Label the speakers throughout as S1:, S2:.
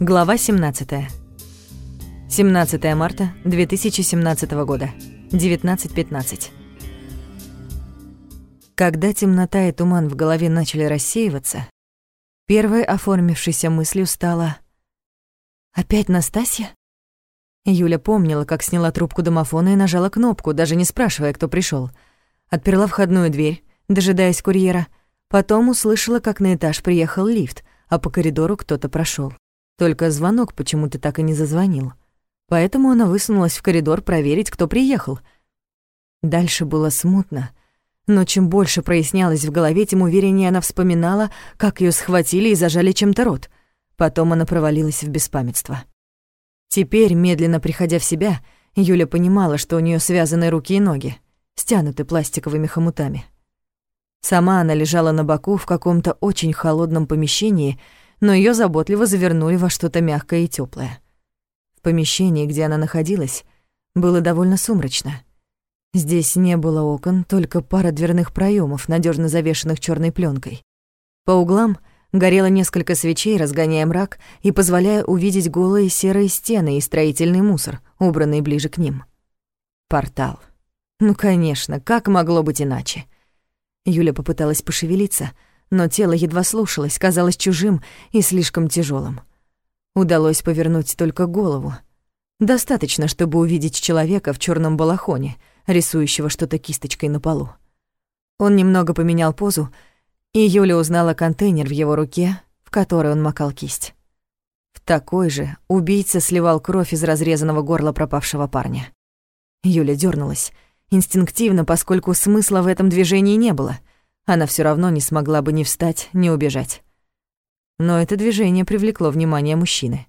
S1: Глава 17. 17 марта 2017 года. 19.15. Когда темнота и туман в голове начали рассеиваться, первой оформившейся мыслью стала «Опять Настасья?» Юля помнила, как сняла трубку домофона и нажала кнопку, даже не спрашивая, кто пришел. Отперла входную дверь, дожидаясь курьера. Потом услышала, как на этаж приехал лифт, а по коридору кто-то прошел. Только звонок почему-то так и не зазвонил. Поэтому она высунулась в коридор проверить, кто приехал. Дальше было смутно. Но чем больше прояснялось в голове, тем увереннее она вспоминала, как ее схватили и зажали чем-то рот. Потом она провалилась в беспамятство. Теперь, медленно приходя в себя, Юля понимала, что у нее связаны руки и ноги, стянуты пластиковыми хомутами. Сама она лежала на боку в каком-то очень холодном помещении, но ее заботливо завернули во что-то мягкое и теплое. В помещении, где она находилась, было довольно сумрачно. Здесь не было окон, только пара дверных проемов, надежно завешенных черной пленкой. По углам горело несколько свечей, разгоняя мрак и позволяя увидеть голые серые стены и строительный мусор, убранный ближе к ним. Портал. Ну, конечно, как могло быть иначе? Юля попыталась пошевелиться, но тело едва слушалось, казалось чужим и слишком тяжелым. Удалось повернуть только голову. Достаточно, чтобы увидеть человека в черном балахоне, рисующего что-то кисточкой на полу. Он немного поменял позу, и Юля узнала контейнер в его руке, в который он макал кисть. В такой же убийца сливал кровь из разрезанного горла пропавшего парня. Юля дернулась, инстинктивно, поскольку смысла в этом движении не было. Она все равно не смогла бы ни встать, ни убежать. Но это движение привлекло внимание мужчины.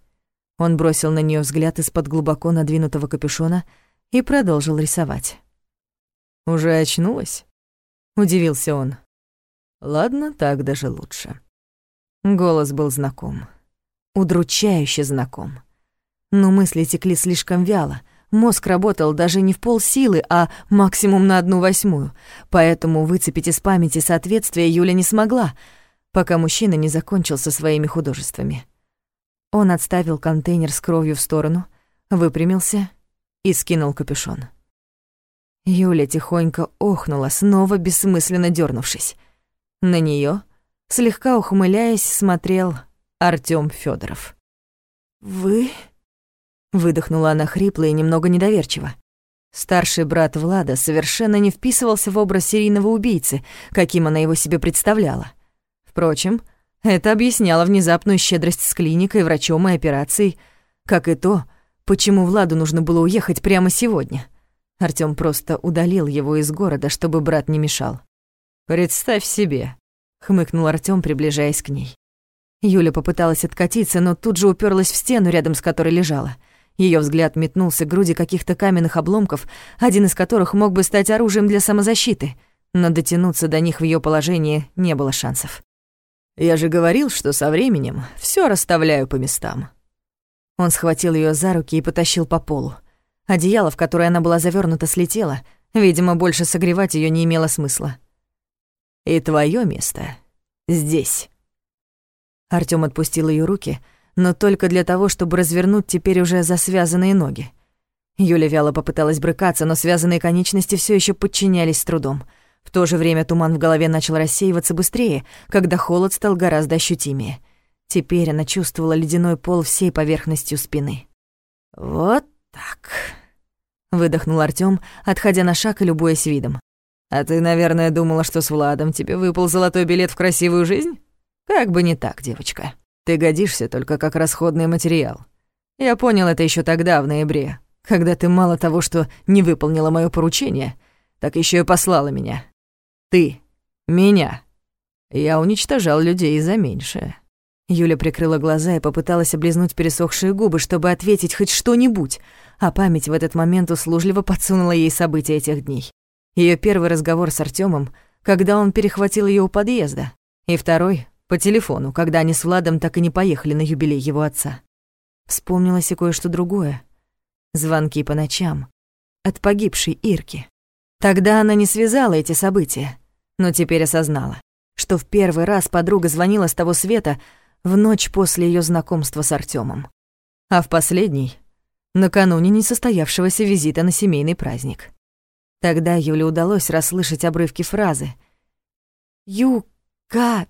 S1: Он бросил на нее взгляд из-под глубоко надвинутого капюшона и продолжил рисовать. «Уже очнулась?» — удивился он. «Ладно, так даже лучше». Голос был знаком. Удручающе знаком. Но мысли текли слишком вяло — Мозг работал даже не в полсилы, а максимум на одну восьмую, поэтому выцепить из памяти соответствие Юля не смогла, пока мужчина не закончил со своими художествами. Он отставил контейнер с кровью в сторону, выпрямился и скинул капюшон. Юля тихонько охнула, снова бессмысленно дернувшись. На нее, слегка ухмыляясь, смотрел Артём Федоров. «Вы...» Выдохнула она хрипло и немного недоверчиво. Старший брат Влада совершенно не вписывался в образ серийного убийцы, каким она его себе представляла. Впрочем, это объясняло внезапную щедрость с клиникой, врачом и операцией, как и то, почему Владу нужно было уехать прямо сегодня. Артём просто удалил его из города, чтобы брат не мешал. «Представь себе», — хмыкнул Артём, приближаясь к ней. Юля попыталась откатиться, но тут же уперлась в стену, рядом с которой лежала — ее взгляд метнулся к груди каких-то каменных обломков, один из которых мог бы стать оружием для самозащиты, но дотянуться до них в ее положении не было шансов. «Я же говорил, что со временем все расставляю по местам». Он схватил ее за руки и потащил по полу. Одеяло, в которое она была завернута, слетело. Видимо, больше согревать ее не имело смысла. «И твое место здесь». Артём отпустил ее руки — но только для того, чтобы развернуть теперь уже засвязанные ноги. Юля вяло попыталась брыкаться, но связанные конечности все еще подчинялись с трудом. В то же время туман в голове начал рассеиваться быстрее, когда холод стал гораздо ощутимее. Теперь она чувствовала ледяной пол всей поверхностью спины. «Вот так», — выдохнул Артём, отходя на шаг и любуясь видом. «А ты, наверное, думала, что с Владом тебе выпал золотой билет в красивую жизнь? Как бы не так, девочка». Ты годишься только как расходный материал. Я понял это еще тогда, в ноябре, когда ты мало того, что не выполнила мое поручение, так еще и послала меня. Ты. Меня. Я уничтожал людей за меньшее». Юля прикрыла глаза и попыталась облизнуть пересохшие губы, чтобы ответить хоть что-нибудь, а память в этот момент услужливо подсунула ей события этих дней. Ее первый разговор с Артемом, когда он перехватил ее у подъезда, и второй по телефону, когда они с Владом так и не поехали на юбилей его отца. Вспомнилось и кое-что другое. Звонки по ночам. От погибшей Ирки. Тогда она не связала эти события, но теперь осознала, что в первый раз подруга звонила с того света в ночь после ее знакомства с Артемом, а в последний — накануне несостоявшегося визита на семейный праздник. Тогда Юле удалось расслышать обрывки фразы «Ю-ка...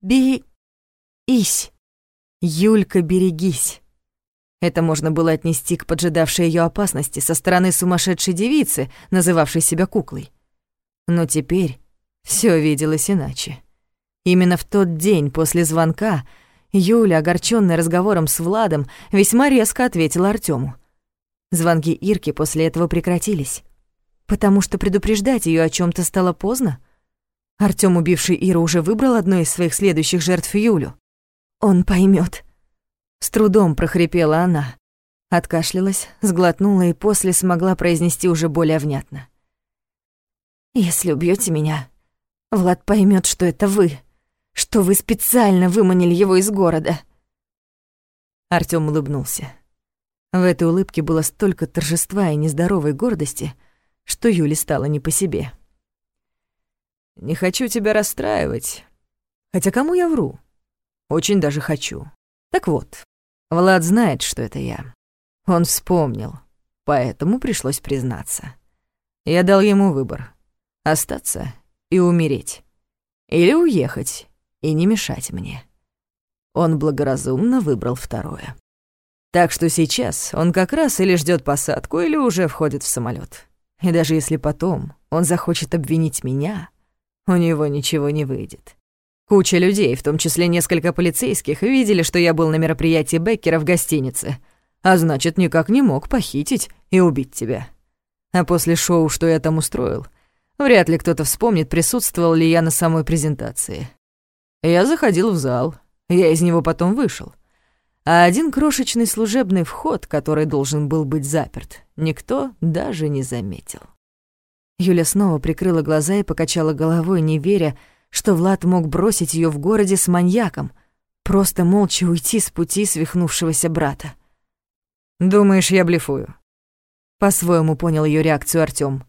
S1: би-ись». «Юлька, берегись». Это можно было отнести к поджидавшей ее опасности со стороны сумасшедшей девицы, называвшей себя куклой. Но теперь все виделось иначе. Именно в тот день после звонка Юля, огорченная разговором с Владом, весьма резко ответила Артему. Звонки Ирки после этого прекратились, потому что предупреждать ее о чем то стало поздно. Артём, убивший Иру, уже выбрал одну из своих следующих жертв Юлю. Он поймет. С трудом прохрипела она. Откашлялась, сглотнула и после смогла произнести уже более внятно. «Если убьете меня, Влад поймет, что это вы, что вы специально выманили его из города». Артём улыбнулся. В этой улыбке было столько торжества и нездоровой гордости, что Юле стало не по себе. «Не хочу тебя расстраивать. Хотя кому я вру? Очень даже хочу. Так вот, Влад знает, что это я. Он вспомнил, поэтому пришлось признаться. Я дал ему выбор — остаться и умереть. Или уехать и не мешать мне. Он благоразумно выбрал второе. Так что сейчас он как раз или ждет посадку, или уже входит в самолет. И даже если потом он захочет обвинить меня, у него ничего не выйдет. Куча людей, в том числе несколько полицейских, видели, что я был на мероприятии Беккера в гостинице, а значит, никак не мог похитить и убить тебя. А после шоу, что я там устроил, вряд ли кто-то вспомнит, присутствовал ли я на самой презентации. Я заходил в зал, я из него потом вышел. А один крошечный служебный вход, который должен был быть заперт, никто даже не заметил. Юля снова прикрыла глаза и покачала головой, не веря, что Влад мог бросить ее в городе с маньяком, просто молча уйти с пути свихнувшегося брата. «Думаешь, я блефую?» По-своему понял ее реакцию Артём.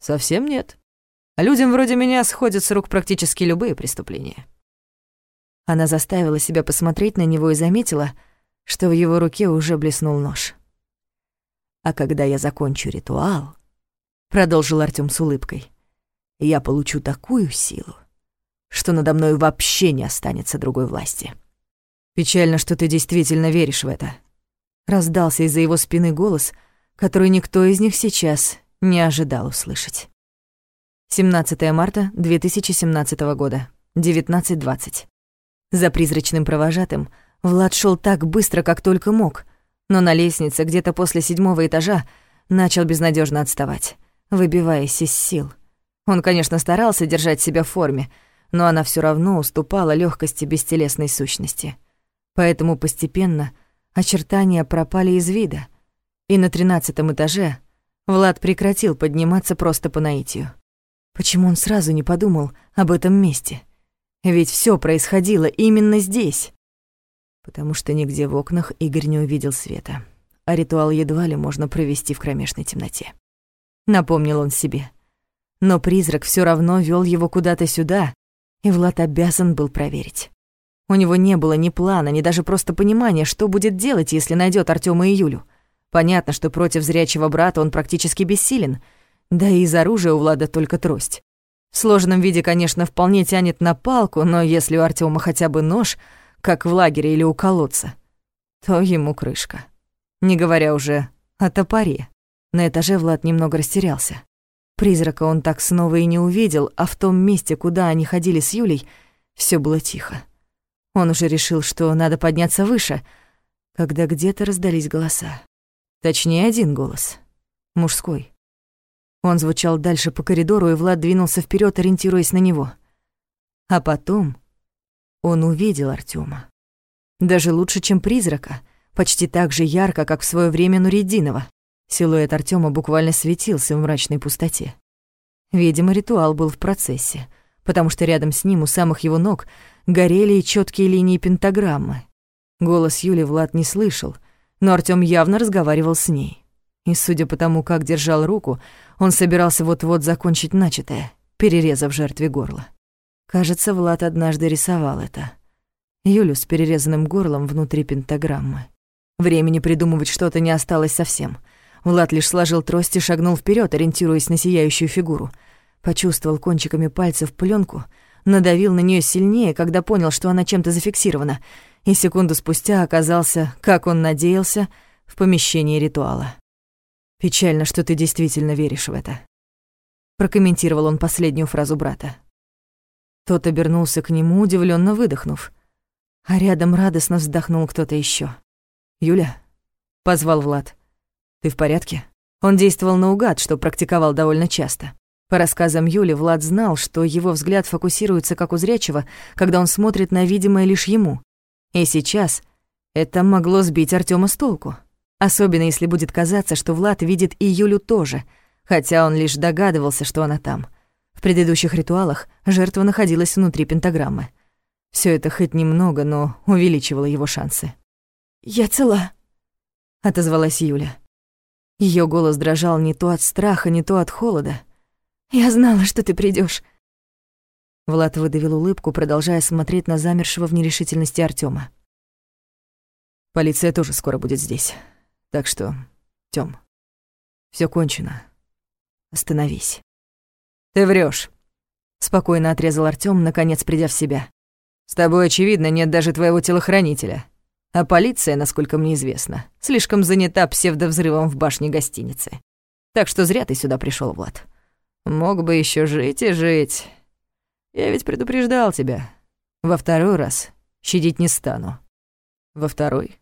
S1: «Совсем нет. Людям вроде меня сходят с рук практически любые преступления». Она заставила себя посмотреть на него и заметила, что в его руке уже блеснул нож. «А когда я закончу ритуал», — продолжил Артём с улыбкой, — «я получу такую силу, что надо мной вообще не останется другой власти. Печально, что ты действительно веришь в это. Раздался из-за его спины голос, который никто из них сейчас не ожидал услышать. 17 марта 2017 года, 19.20. За призрачным провожатым Влад шел так быстро, как только мог, но на лестнице где-то после седьмого этажа начал безнадежно отставать, выбиваясь из сил. Он, конечно, старался держать себя в форме, но она все равно уступала легкости бестелесной сущности. Поэтому постепенно очертания пропали из вида, и на тринадцатом этаже Влад прекратил подниматься просто по наитию. Почему он сразу не подумал об этом месте? Ведь все происходило именно здесь. Потому что нигде в окнах Игорь не увидел света, а ритуал едва ли можно провести в кромешной темноте. Напомнил он себе. Но призрак все равно вел его куда-то сюда, и Влад обязан был проверить. У него не было ни плана, ни даже просто понимания, что будет делать, если найдет Артема и Юлю. Понятно, что против зрячего брата он практически бессилен, да и из оружия у Влада только трость. В сложенном виде, конечно, вполне тянет на палку, но если у Артема хотя бы нож, как в лагере или у колодца, то ему крышка. Не говоря уже о топоре. На этаже Влад немного растерялся. Призрака он так снова и не увидел, а в том месте, куда они ходили с Юлей, все было тихо. Он уже решил, что надо подняться выше, когда где-то раздались голоса. Точнее, один голос. Мужской. Он звучал дальше по коридору, и Влад двинулся вперед, ориентируясь на него. А потом он увидел Артема. Даже лучше, чем призрака, почти так же ярко, как в свое время Нуридинова. Силуэт Артема буквально светился в мрачной пустоте. Видимо, ритуал был в процессе, потому что рядом с ним у самых его ног горели четкие линии пентаграммы. Голос Юли Влад не слышал, но Артём явно разговаривал с ней. И судя по тому, как держал руку, он собирался вот-вот закончить начатое, перерезав жертве горло. Кажется, Влад однажды рисовал это. Юлю с перерезанным горлом внутри пентаграммы. Времени придумывать что-то не осталось совсем. Влад лишь сложил трость и шагнул вперед, ориентируясь на сияющую фигуру. Почувствовал кончиками пальцев пленку, надавил на нее сильнее, когда понял, что она чем-то зафиксирована, и секунду спустя оказался, как он надеялся, в помещении ритуала. «Печально, что ты действительно веришь в это», — прокомментировал он последнюю фразу брата. Тот обернулся к нему, удивленно выдохнув, а рядом радостно вздохнул кто-то еще. «Юля?» — позвал Влад. «Ты в порядке?» Он действовал наугад, что практиковал довольно часто. По рассказам Юли, Влад знал, что его взгляд фокусируется как у зрячего, когда он смотрит на видимое лишь ему. И сейчас это могло сбить Артема с толку. Особенно если будет казаться, что Влад видит и Юлю тоже, хотя он лишь догадывался, что она там. В предыдущих ритуалах жертва находилась внутри пентаграммы. Все это хоть немного, но увеличивало его шансы.
S2: «Я цела», — отозвалась Юля. Ее голос дрожал не то от страха, не то от холода. Я знала, что ты придешь.
S1: Влад выдавил улыбку, продолжая смотреть на замершего в нерешительности Артема. Полиция тоже скоро будет здесь. Так что, Тём, всё кончено. Остановись. Ты врёшь. Спокойно отрезал Артём, наконец придя в себя. С тобой, очевидно, нет даже твоего телохранителя. А полиция, насколько мне известно, слишком занята псевдовзрывом в башне гостиницы. Так что зря ты сюда пришёл, Влад. Мог бы еще жить и жить. Я ведь предупреждал тебя. Во второй раз щадить не стану. Во второй?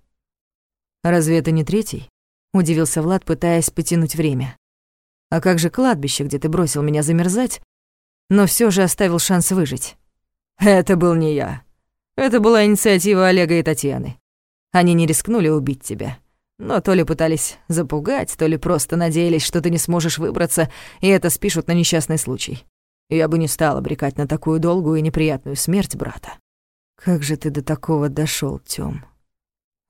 S1: Разве это не третий? Удивился Влад, пытаясь потянуть время. А как же кладбище, где ты бросил меня замерзать, но все же оставил шанс выжить? Это был не я. Это была инициатива Олега и Татьяны. Они не рискнули убить тебя. Но то ли пытались запугать, то ли просто надеялись, что ты не сможешь выбраться, и это спишут на несчастный случай. Я бы не стал обрекать на такую долгую и неприятную смерть брата. Как же ты до такого дошёл, Тём?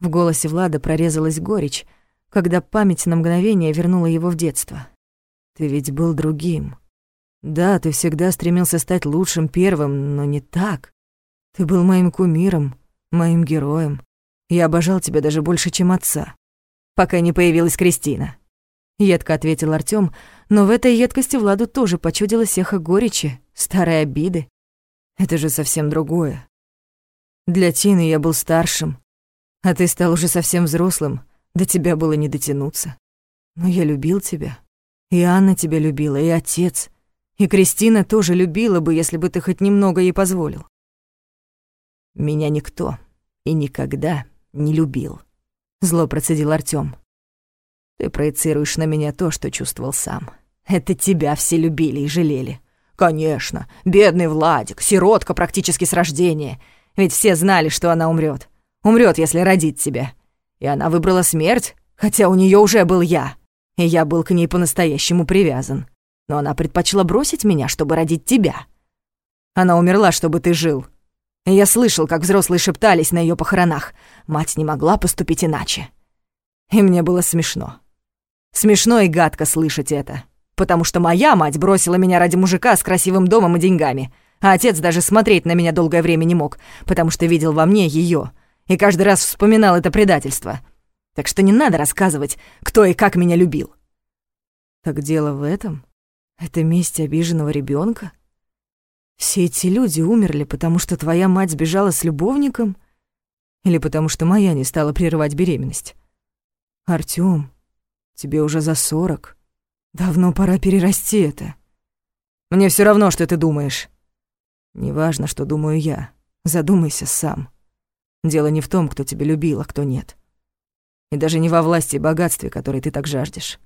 S1: В голосе Влада прорезалась горечь, когда память на мгновение вернула его в детство. Ты ведь был другим. Да, ты всегда стремился стать лучшим первым, но не так. Ты был моим кумиром, моим героем. Я обожал тебя даже больше, чем отца пока не появилась Кристина. Едко ответил Артём, но в этой едкости Владу тоже почудилось эхо горечи, старой обиды. Это же совсем другое. Для Тины я был старшим, а ты стал уже совсем взрослым, до тебя было не дотянуться. Но я любил тебя. И Анна тебя любила, и отец. И Кристина тоже любила бы, если бы ты хоть немного ей позволил. Меня никто и никогда не любил. Зло процедил Артём. Ты проецируешь на меня то, что чувствовал сам. Это тебя все любили и жалели. Конечно, бедный Владик, сиротка практически с рождения. Ведь все знали, что она умрет. Умрет, если родит тебя. И она выбрала смерть, хотя у нее уже был я. И я был к ней по-настоящему привязан. Но она предпочла бросить меня, чтобы родить тебя. Она умерла, чтобы ты жил. Я слышал, как взрослые шептались на ее похоронах. Мать не могла поступить иначе. И мне было смешно. Смешно и гадко слышать это. Потому что моя мать бросила меня ради мужика с красивым домом и деньгами. А отец даже смотреть на меня долгое время не мог, потому что видел во мне ее И каждый раз вспоминал это предательство. Так что не надо рассказывать, кто и как меня любил. Так дело в этом? Это месть обиженного ребенка? Все эти люди умерли, потому что твоя мать сбежала с любовником? Или потому что моя не стала прерывать беременность? Артём, тебе уже за сорок. Давно пора перерасти это. Мне все равно, что ты думаешь. Неважно, что думаю я. Задумайся сам. Дело не в том, кто тебя любил, а кто нет. И даже не во власти и богатстве, которой ты так жаждешь.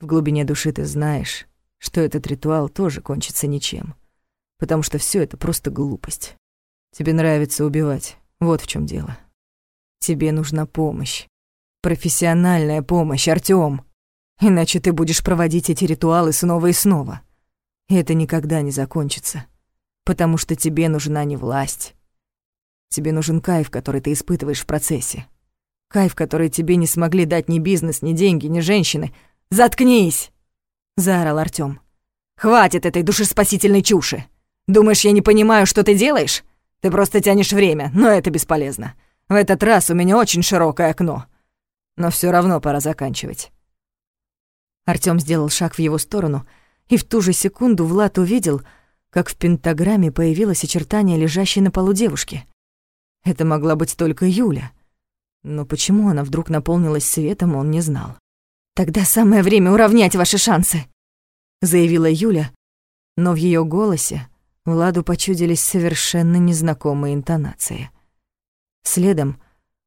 S1: В глубине души ты знаешь, что этот ритуал тоже кончится ничем потому что все это просто глупость. Тебе нравится убивать, вот в чем дело. Тебе нужна помощь. Профессиональная помощь, Артём. Иначе ты будешь проводить эти ритуалы снова и снова. И это никогда не закончится. Потому что тебе нужна не власть. Тебе нужен кайф, который ты испытываешь в процессе. Кайф, который тебе не смогли дать ни бизнес, ни деньги, ни женщины. «Заткнись!» — заорал Артём. «Хватит этой душеспасительной чуши! Думаешь, я не понимаю, что ты делаешь?
S2: Ты просто тянешь время, но это бесполезно. В этот раз у меня очень широкое окно. Но все равно пора заканчивать».
S1: Артём сделал шаг в его сторону, и в ту же секунду Влад увидел, как в пентаграмме появилось очертание лежащей на полу девушки. Это могла быть только Юля. Но почему она вдруг наполнилась светом, он не знал.
S2: «Тогда самое время уравнять ваши шансы», — заявила Юля, но в ее голосе Владу почудились совершенно незнакомые интонации. Следом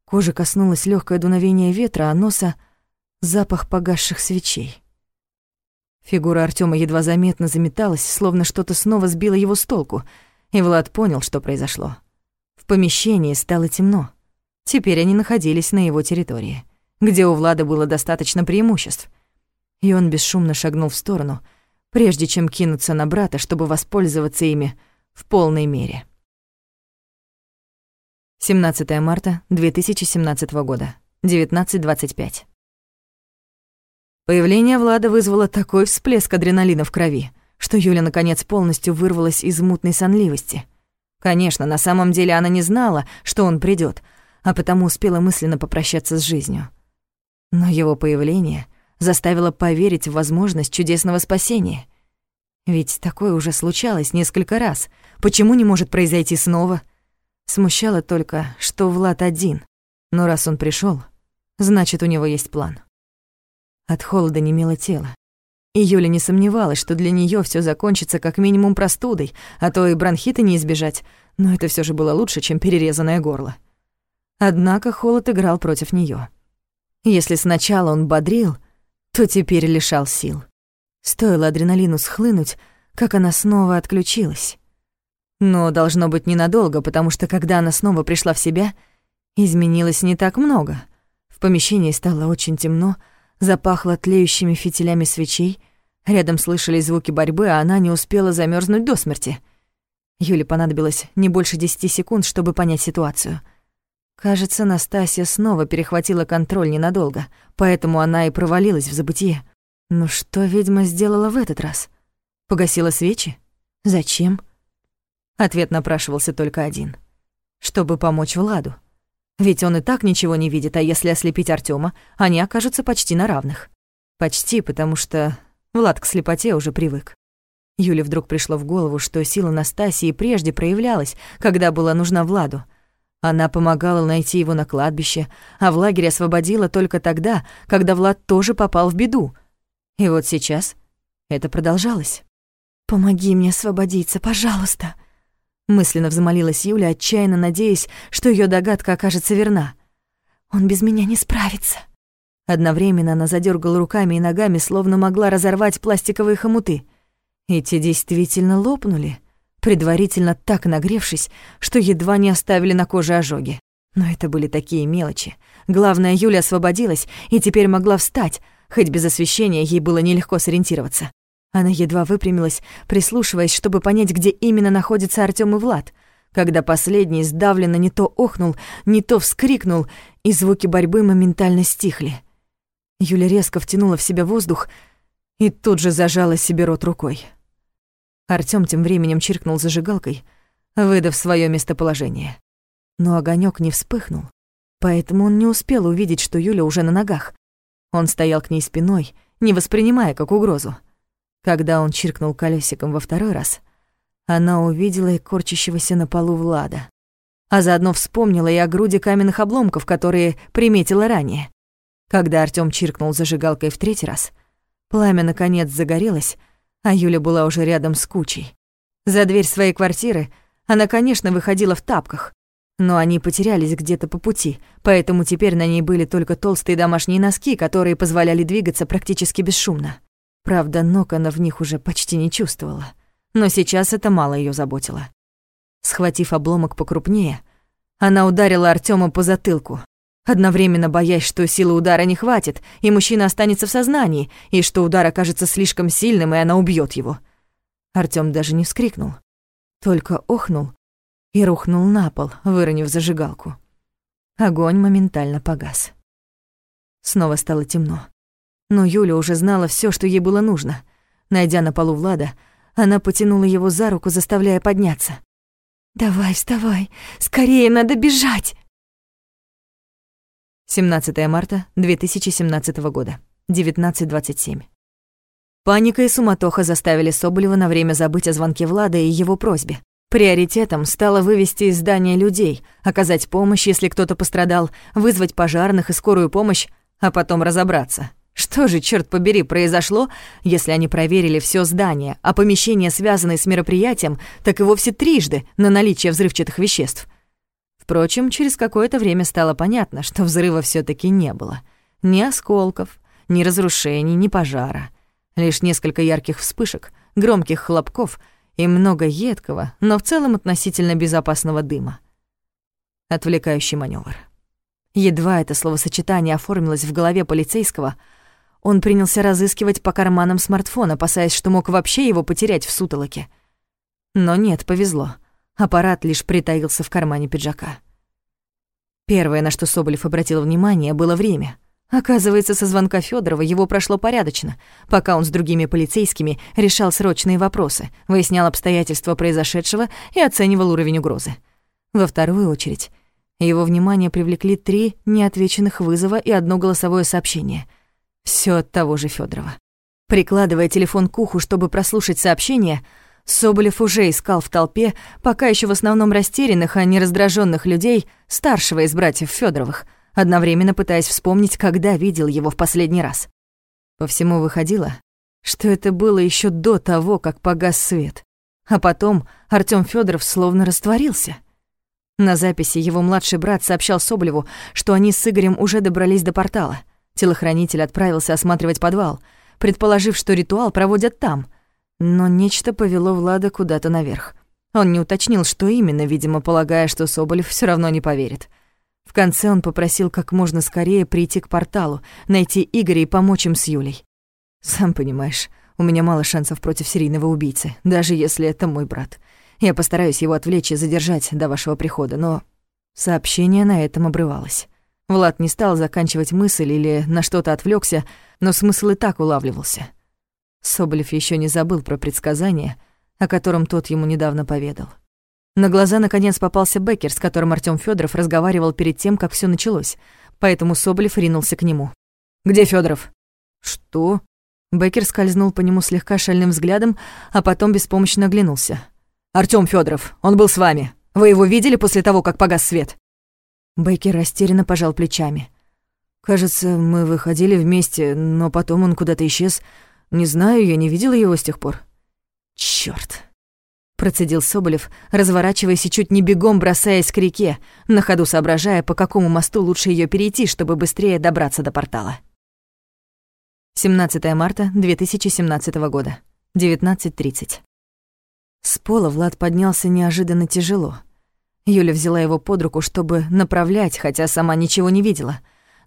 S2: кожи коснулось легкое дуновение ветра, а носа — запах погасших свечей. Фигура Артема едва заметно заметалась, словно что-то снова сбило его с толку, и Влад понял, что произошло. В помещении стало темно. Теперь они находились на его территории, где у Влада было достаточно преимуществ. И он бесшумно шагнул в сторону, прежде чем кинуться на брата, чтобы воспользоваться ими в полной мере. 17 марта 2017 года, 19.25. Появление Влада вызвало такой всплеск адреналина в крови, что Юля наконец полностью вырвалась из мутной сонливости. Конечно, на самом деле она не знала, что он придет, а потому успела мысленно попрощаться с жизнью. Но его появление заставило поверить в возможность чудесного спасения. Ведь такое уже случалось несколько раз. Почему не может произойти снова? Смущало только, что Влад один. Но раз он пришел, значит, у него есть план. От холода немело тело. И Юля не сомневалась, что для нее все закончится как минимум простудой, а то и бронхита не избежать, но это все же было лучше, чем перерезанное горло. Однако холод играл против нее. Если сначала он бодрил, то теперь лишал сил. Стоило адреналину схлынуть, как она снова отключилась. Но должно быть ненадолго, потому что когда она снова пришла в себя, изменилось не так много. В помещении стало очень темно, запахло тлеющими фитилями свечей, рядом слышались звуки борьбы, а она не успела замерзнуть до смерти. Юле понадобилось не больше десяти секунд, чтобы понять ситуацию. Кажется, Настасья снова перехватила контроль ненадолго, поэтому она и провалилась в забытие. Но что ведьма сделала в этот раз? Погасила свечи? Зачем? Ответ напрашивался только один. Чтобы помочь Владу. Ведь он и так ничего не видит, а если ослепить Артема, они окажутся почти на равных. Почти, потому что Влад к слепоте уже привык. Юле вдруг пришло в голову, что сила Настасии прежде проявлялась, когда была нужна Владу. Она помогала найти его на кладбище, а в лагере освободила только тогда, когда Влад тоже попал в беду — и вот сейчас это продолжалось. «Помоги мне освободиться, пожалуйста!» Мысленно взмолилась Юля, отчаянно надеясь, что ее догадка окажется верна. «Он без меня не справится!» Одновременно она задергала руками и ногами, словно могла разорвать пластиковые хомуты. И те действительно лопнули, предварительно так нагревшись, что едва не оставили на коже ожоги. Но это были такие мелочи. Главное, Юля освободилась и теперь могла встать, Хоть без освещения ей было нелегко сориентироваться. Она едва выпрямилась, прислушиваясь, чтобы понять, где именно находится Артём и Влад, когда последний сдавленно не то охнул, не то вскрикнул, и звуки борьбы моментально стихли. Юля резко втянула в себя воздух и тут же зажала себе рот рукой. Артём тем временем чиркнул зажигалкой, выдав своё местоположение. Но огонёк не вспыхнул, поэтому он не успел увидеть, что Юля уже на ногах. Он стоял к ней спиной, не воспринимая как угрозу. Когда он чиркнул колесиком во второй раз, она увидела и корчащегося на полу Влада. А заодно вспомнила и о груди каменных обломков, которые приметила ранее. Когда Артём чиркнул зажигалкой в третий раз, пламя наконец загорелось, а Юля была уже рядом с кучей. За дверь своей квартиры она, конечно, выходила в тапках, но они потерялись где-то по пути, поэтому теперь на ней были только толстые домашние носки, которые позволяли двигаться практически бесшумно. Правда, ног она в них уже почти не чувствовала, но сейчас это мало ее заботило. Схватив обломок покрупнее, она ударила Артема по затылку, одновременно боясь, что силы удара не хватит, и мужчина останется в сознании, и что удар окажется слишком сильным, и она убьет его. Артём даже не вскрикнул, только охнул и рухнул на пол, выронив зажигалку. Огонь моментально погас. Снова стало темно. Но Юля уже знала все, что ей было нужно. Найдя на полу Влада, она потянула его за руку, заставляя подняться.
S1: «Давай, вставай! Скорее, надо бежать!»
S2: 17 марта 2017 года, 19.27. Паника и суматоха заставили Соболева на время забыть о звонке Влада и его просьбе. Приоритетом стало вывести из здания людей, оказать помощь, если кто-то пострадал, вызвать пожарных и скорую помощь, а потом разобраться. Что же, черт побери, произошло, если они проверили все здание, а помещения, связанные с мероприятием, так и вовсе трижды на наличие взрывчатых веществ? Впрочем, через какое-то время стало понятно, что взрыва все таки не было. Ни осколков, ни разрушений, ни пожара. Лишь несколько ярких вспышек, громких хлопков и много едкого, но в целом относительно безопасного дыма. Отвлекающий маневр. Едва это словосочетание оформилось в голове полицейского — он принялся разыскивать по карманам смартфон, опасаясь, что мог вообще его потерять в сутолоке. Но нет, повезло. Аппарат лишь притаился в кармане пиджака. Первое, на что Соболев обратил внимание, было время. Оказывается, со звонка Федорова его прошло порядочно, пока он с другими полицейскими решал срочные вопросы, выяснял обстоятельства произошедшего и оценивал уровень угрозы. Во вторую очередь, его внимание привлекли три неотвеченных вызова и одно голосовое сообщение — все от того же Федорова. Прикладывая телефон к уху, чтобы прослушать сообщение, Соболев уже искал в толпе, пока еще в основном растерянных, а не раздраженных людей, старшего из братьев Федоровых, одновременно пытаясь вспомнить, когда видел его в последний раз. По всему выходило, что это было еще до того, как погас свет. А потом Артём Федоров словно растворился. На записи его младший брат сообщал Соболеву, что они с Игорем уже добрались до портала — Телохранитель отправился осматривать подвал, предположив, что ритуал проводят там. Но нечто повело Влада куда-то наверх. Он не уточнил, что именно, видимо, полагая, что Соболев все равно не поверит. В конце он попросил как можно скорее прийти к порталу, найти Игоря и помочь им с Юлей. «Сам понимаешь, у меня мало шансов против серийного убийцы, даже если это мой брат. Я постараюсь его отвлечь и задержать до вашего прихода, но...» Сообщение на этом обрывалось. Влад не стал заканчивать мысль или на что-то отвлекся, но смысл и так улавливался. Соболев еще не забыл про предсказание, о котором тот ему недавно поведал. На глаза наконец попался Беккер, с которым Артём Федоров разговаривал перед тем, как все началось, поэтому Соболев ринулся к нему. «Где Федоров? «Что?» Беккер скользнул по нему слегка шальным взглядом, а потом беспомощно оглянулся. «Артём Федоров, он был с вами. Вы его видели после того, как погас свет?» Бейкер растерянно пожал плечами. «Кажется, мы выходили вместе, но потом он куда-то исчез. Не знаю, я не видела его с тех пор». «Чёрт!» Процедил Соболев, разворачиваясь и чуть не бегом бросаясь к реке, на ходу соображая, по какому мосту лучше её перейти, чтобы быстрее добраться до портала. 17 марта 2017 года, 19.30. С пола Влад поднялся неожиданно тяжело — Юля взяла его под руку, чтобы направлять, хотя сама ничего не видела.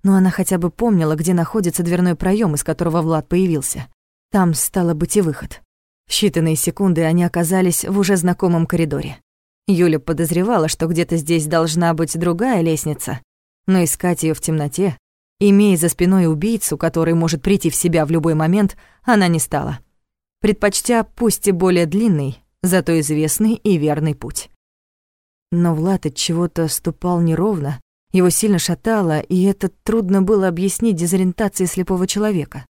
S2: Но она хотя бы помнила, где находится дверной проем, из которого Влад появился. Там стало быть и выход. В считанные секунды они оказались в уже знакомом коридоре. Юля подозревала, что где-то здесь должна быть другая лестница, но искать ее в темноте, имея за спиной убийцу, который может прийти в себя в любой момент, она не стала. Предпочтя, пусть и более длинный, зато известный и верный путь. Но Влад от чего-то ступал неровно, его сильно шатало, и это трудно было объяснить дезориентацией слепого человека.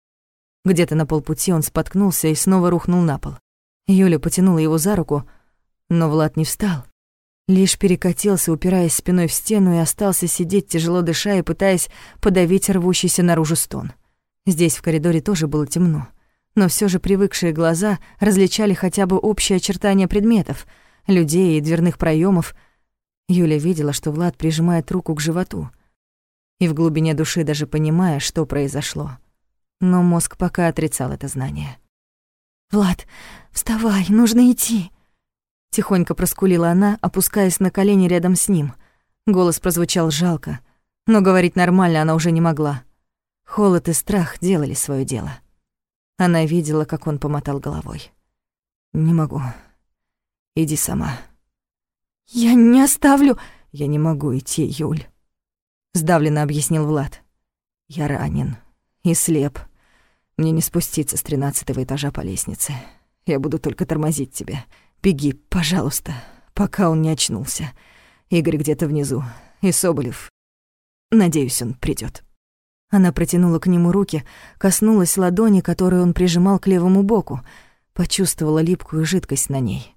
S2: Где-то на полпути он споткнулся и снова рухнул на пол. Юля потянула его за руку, но Влад не встал. Лишь перекатился, упираясь спиной в стену, и остался сидеть, тяжело дыша и пытаясь подавить рвущийся наружу стон. Здесь в коридоре тоже было темно, но все же привыкшие глаза различали хотя бы общие очертания предметов, людей и дверных проемов, Юля видела, что Влад прижимает руку к животу, и в глубине души даже понимая, что произошло. Но мозг пока отрицал это знание.
S1: «Влад, вставай, нужно идти!»
S2: Тихонько проскулила она, опускаясь на колени рядом с ним. Голос прозвучал жалко, но говорить нормально она уже не могла. Холод и страх делали свое дело. Она видела, как он помотал головой. «Не могу. Иди сама».
S1: «Я не оставлю...»
S2: «Я не могу идти, Юль», — сдавленно объяснил Влад. «Я ранен и слеп. Мне не спуститься с тринадцатого этажа по лестнице. Я буду только тормозить тебя. Беги, пожалуйста, пока он не очнулся. Игорь где-то внизу, и Соболев. Надеюсь, он придет. Она протянула к нему руки, коснулась ладони, которую он прижимал к левому боку, почувствовала липкую жидкость на ней.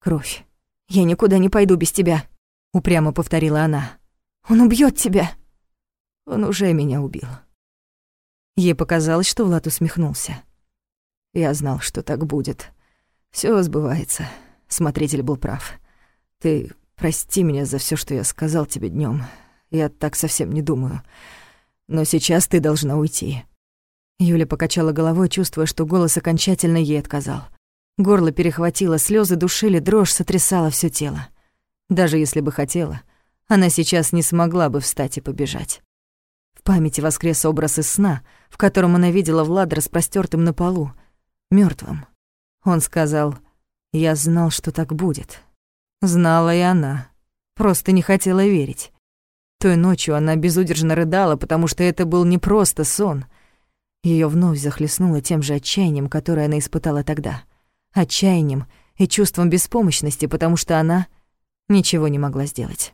S2: Кровь. «Я никуда не пойду без тебя», — упрямо повторила она. «Он убьет тебя». Он уже меня убил. Ей показалось, что Влад усмехнулся. Я знал, что так будет. Все сбывается. Смотритель был прав. Ты прости меня за все, что я сказал тебе днем. Я так совсем не думаю. Но сейчас ты должна уйти. Юля покачала головой, чувствуя, что голос окончательно ей отказал. Горло перехватило, слезы душили, дрожь сотрясала все тело. Даже если бы хотела, она сейчас не смогла бы встать и побежать. Памяти воскрес образ из сна, в котором она видела Влада распростёртым на полу, мертвым. Он сказал, «Я знал, что так будет». Знала и она, просто не хотела верить. Той ночью она безудержно рыдала, потому что это был не просто сон. Ее вновь захлестнуло тем же отчаянием, которое она испытала тогда. Отчаянием и чувством беспомощности, потому что она ничего не могла сделать.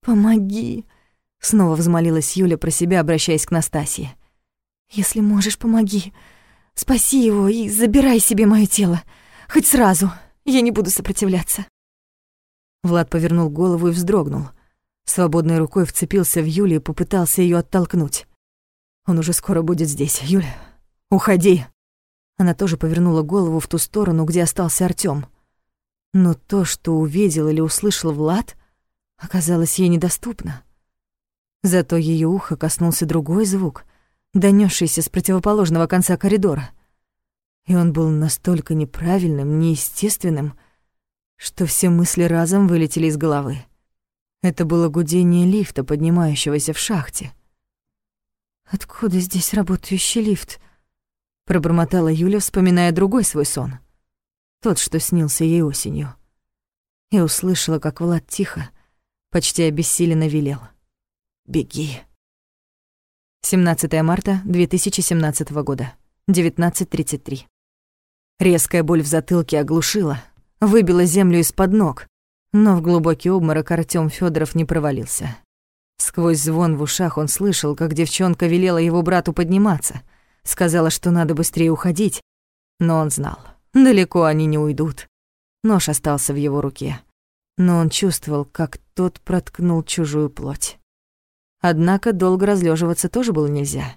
S2: «Помоги!» — снова взмолилась Юля про себя, обращаясь к Настасье. «Если можешь, помоги. Спаси его и забирай себе моё тело. Хоть сразу. Я не буду сопротивляться». Влад повернул голову и вздрогнул. Свободной рукой вцепился в Юлю и попытался ее оттолкнуть. «Он уже скоро будет здесь. Юля, уходи!» Она тоже повернула голову в ту сторону, где остался Артём. Но то, что увидел или услышал Влад, оказалось ей недоступно. Зато ее ухо коснулся другой звук, донесшийся с противоположного конца коридора. И он был настолько неправильным, неестественным, что все мысли разом вылетели из головы. Это было гудение лифта, поднимающегося в шахте. «Откуда здесь работающий лифт?» — пробормотала Юля, вспоминая другой свой сон. Тот, что снился ей осенью. И услышала, как Влад тихо, почти обессиленно велел. «Беги». 17 марта 2017 года, 19.33. Резкая боль в затылке оглушила, выбила землю из-под ног, но в глубокий обморок Артём Федоров не провалился. Сквозь звон в ушах он слышал, как девчонка велела его брату подниматься, сказала, что надо быстрее уходить, но он знал, далеко они не уйдут. Нож остался в его руке, но он чувствовал, как тот проткнул чужую плоть. Однако долго разлеживаться тоже было нельзя.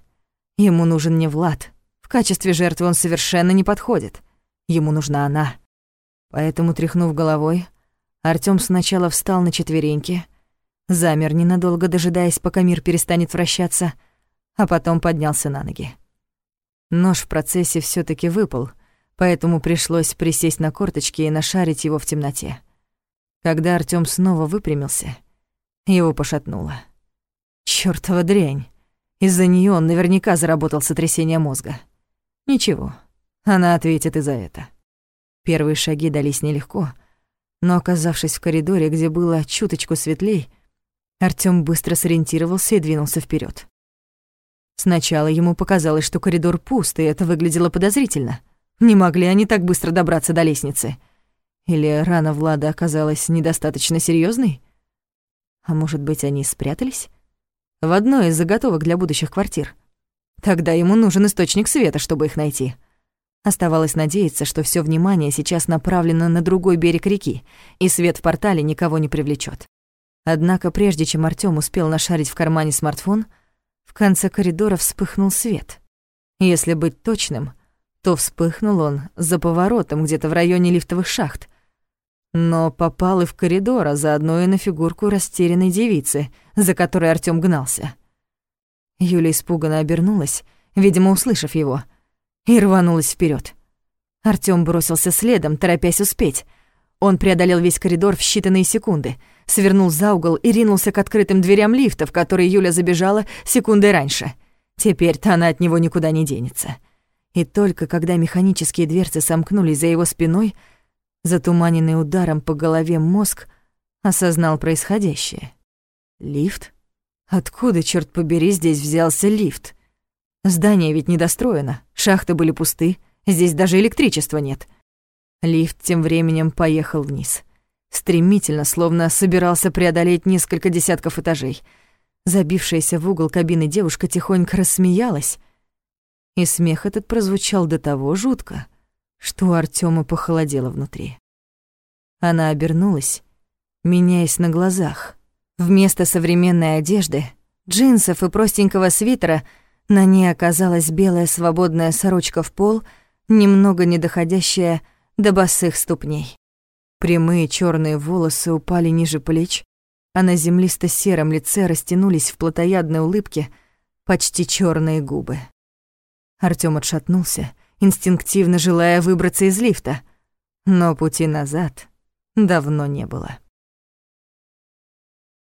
S2: Ему нужен не Влад. В качестве жертвы он совершенно не подходит. Ему нужна она. Поэтому, тряхнув головой, Артём сначала встал на четвереньки, замер ненадолго, дожидаясь, пока мир перестанет вращаться, а потом поднялся на ноги. Нож в процессе всё таки выпал, поэтому пришлось присесть на корточки и нашарить его в темноте. Когда Артём снова выпрямился, его пошатнуло. Чёртова дрянь! Из-за неё он наверняка заработал сотрясение мозга. Ничего, она ответит и за это. Первые шаги дались нелегко — но оказавшись в коридоре, где было чуточку светлей, Артём быстро сориентировался и двинулся вперед. Сначала ему показалось, что коридор пуст, и это выглядело подозрительно. Не могли они так быстро добраться до лестницы. Или рана Влада оказалась недостаточно серьезной? А может быть, они спрятались? В одной из заготовок для будущих квартир. Тогда ему нужен источник света, чтобы их найти. Оставалось надеяться, что все внимание сейчас направлено на другой берег реки, и свет в портале никого не привлечет. Однако прежде чем Артём успел нашарить в кармане смартфон, в конце коридора вспыхнул свет. Если быть точным, то вспыхнул он за поворотом где-то в районе лифтовых шахт, но попал и в коридор, а заодно и на фигурку растерянной девицы, за которой Артём гнался. Юля испуганно обернулась, видимо, услышав его — и рванулась вперед. Артём бросился следом, торопясь успеть. Он преодолел весь коридор в считанные секунды, свернул за угол и ринулся к открытым дверям лифта, в которые Юля забежала секундой раньше. Теперь-то она от него никуда не денется. И только когда механические дверцы сомкнулись за его спиной, затуманенный ударом по голове мозг осознал происходящее. Лифт? Откуда, черт побери, здесь взялся лифт? Здание ведь недостроено, шахты были пусты, здесь даже электричества нет. Лифт тем временем поехал вниз. Стремительно, словно собирался преодолеть несколько десятков этажей. Забившаяся в угол кабины девушка тихонько рассмеялась, и смех этот прозвучал до того жутко, что у Артёма похолодело внутри. Она обернулась, меняясь на глазах. Вместо современной одежды, джинсов и простенького свитера на ней оказалась белая свободная сорочка в пол, немного не доходящая до босых ступней. Прямые черные волосы упали ниже плеч, а на землисто-сером лице растянулись в плотоядной улыбке почти черные губы. Артём отшатнулся, инстинктивно желая выбраться из лифта, но пути назад давно не было.